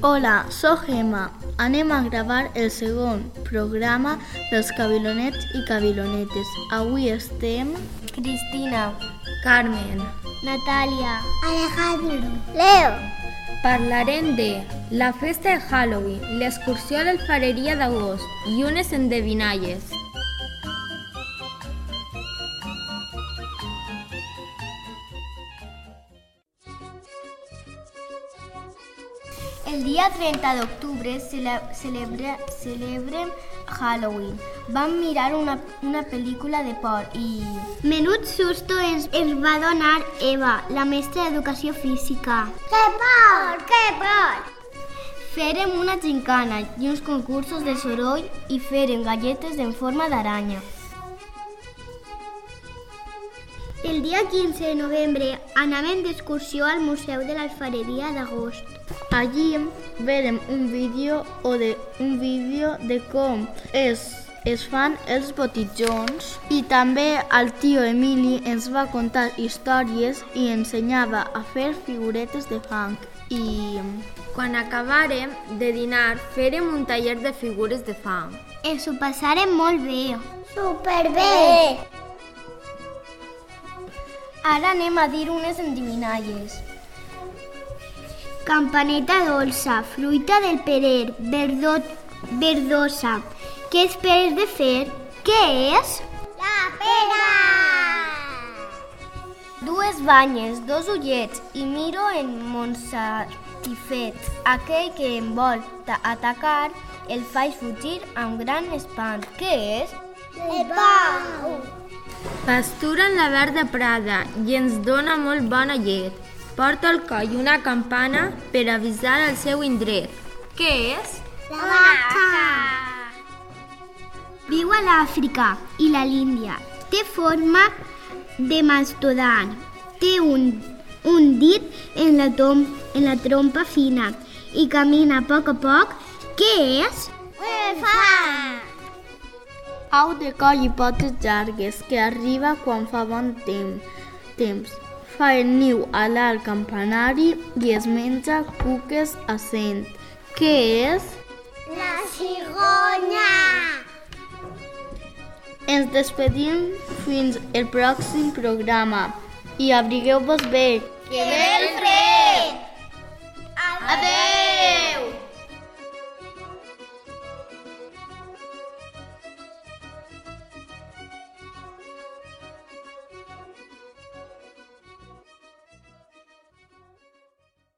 Hola, sóc Gemma. Anem a gravar el segon programa dels Cabilonets i Cabilonetes. Avui estem... Cristina, Carmen. Natalia, Alejandro, Leo. Parlarem de la festa de Halloween, l'excursió a l'alfareria d'agost i unes endevinalles. El dia 30 d'octubre cele celebra celebrem Halloween. Vam mirar una, una pel·lícula de por i... Menut susto ens, ens va donar Eva, la mestra d'educació física. Que por, que por! Fèrem una gincana i uns concursos de soroll i fèrem galletes en forma d'aranya. El dia 15 de novembre anàvem d'excursió al Museu de l'Alfareria d'Agost. Allí verem un vídeo o de un vídeo de com es, es fan els botijons i també el tio Emili ens va contar històries i ensenyava a fer figuretes de fang i quan acabàrem de dinar fèrem un taller de figures de fang. Ens ho passàrem molt bé. Superbé! Ara anem a dir unes endivinalles. Campaneta dolça, fruita del perer, verdo, verdosa. Què esperes de fer? Què és? La pera! Dues banyes, dos ullets i miro en Montsatifet. Aquell que em vol atacar el faig fugir amb gran espant. Què és? El pau! Pastura en la verda prada i ens dona molt bona llet. Porta al coll una campana per avisar el seu indret. Què és? La vaca! Viu a l'Àfrica i la l'Índia. Té forma de mastodant. Té un, un dit en la, tom, en la trompa fina i camina a poc a poc. Què és? Un elefant! Au de coll i potes llargues que arriba quan fa bon temps. temps fa el niu a l'alt campanari i es menja cuques a cent. Què és? La cigonya! Ens despedim fins el pròxim programa i abrigueu-vos bé. Que ve el fred! Adéu!